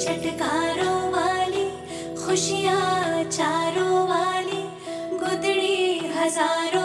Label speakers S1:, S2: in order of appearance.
S1: चटकारों वाली खुशियाँ चारों वाली गुदड़ी हज़ारों